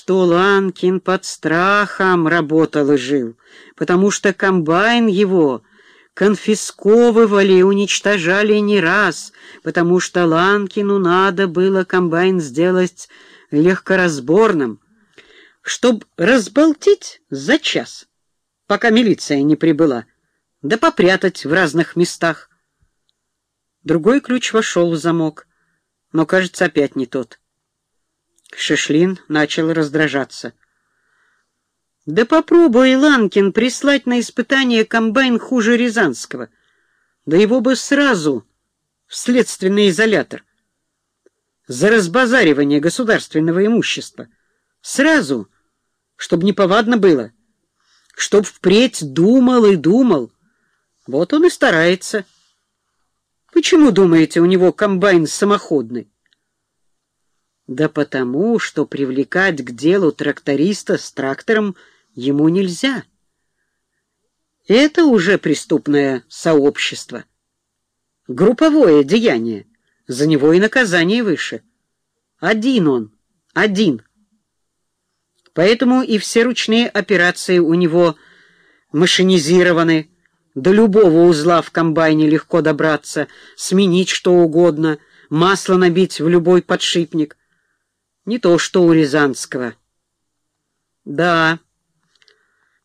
что Ланкин под страхом работал и жил, потому что комбайн его конфисковывали уничтожали не раз, потому что Ланкину надо было комбайн сделать легкоразборным, чтоб разболтить за час, пока милиция не прибыла, да попрятать в разных местах. Другой ключ вошел в замок, но, кажется, опять не тот. Шишлин начал раздражаться. Да попробуй, Ланкин, прислать на испытание комбайн хуже Рязанского. Да его бы сразу в следственный изолятор. За разбазаривание государственного имущества. Сразу, чтобы неповадно было. Чтоб впредь думал и думал. Вот он и старается. Почему, думаете, у него комбайн самоходный? Да потому, что привлекать к делу тракториста с трактором ему нельзя. Это уже преступное сообщество. Групповое деяние. За него и наказание выше. Один он. Один. Поэтому и все ручные операции у него машинизированы. До любого узла в комбайне легко добраться, сменить что угодно, масло набить в любой подшипник. Не то, что у Рязанского. Да,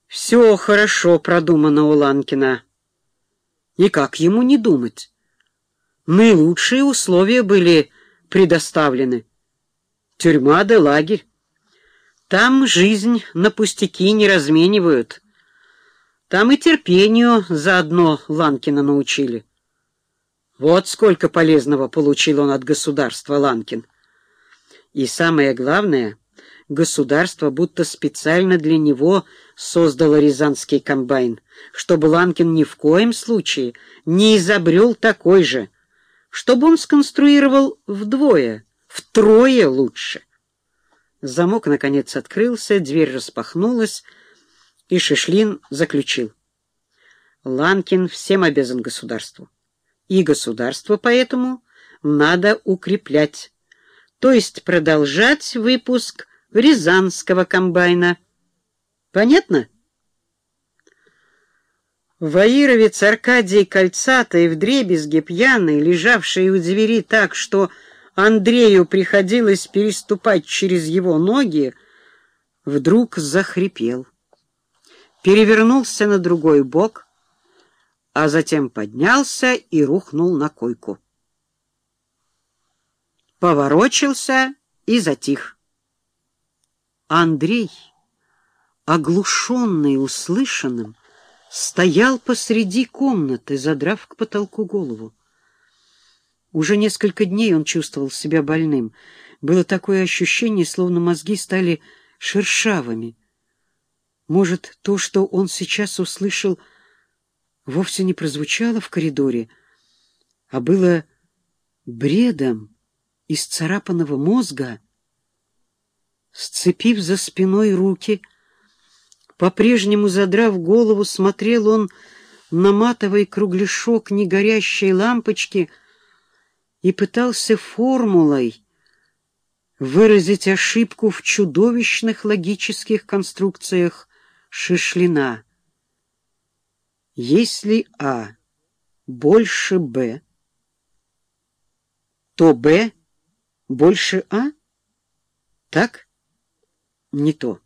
все хорошо продумано у Ланкина. И как ему не думать? Наилучшие условия были предоставлены. Тюрьма да лагерь. Там жизнь на пустяки не разменивают. Там и терпению заодно Ланкина научили. Вот сколько полезного получил он от государства Ланкин. И самое главное, государство будто специально для него создало Рязанский комбайн, чтобы Ланкин ни в коем случае не изобрел такой же, чтобы он сконструировал вдвое, втрое лучше. Замок, наконец, открылся, дверь распахнулась, и Шишлин заключил. Ланкин всем обязан государству, и государство поэтому надо укреплять то есть продолжать выпуск Рязанского комбайна. Понятно? Ваировец Аркадий Кольцатый в дребезге пьяный, лежавший у двери так, что Андрею приходилось переступать через его ноги, вдруг захрипел. Перевернулся на другой бок, а затем поднялся и рухнул на койку поворочился и затих. Андрей, оглушенный услышанным, стоял посреди комнаты, задрав к потолку голову. Уже несколько дней он чувствовал себя больным. Было такое ощущение, словно мозги стали шершавыми. Может, то, что он сейчас услышал, вовсе не прозвучало в коридоре, а было бредом, из царапанного мозга, сцепив за спиной руки, по-прежнему задрав голову, смотрел он на матовый кругляшок негорящей лампочки и пытался формулой выразить ошибку в чудовищных логических конструкциях Шишлина. Если А больше Б, то Б больше А? Так? Не то.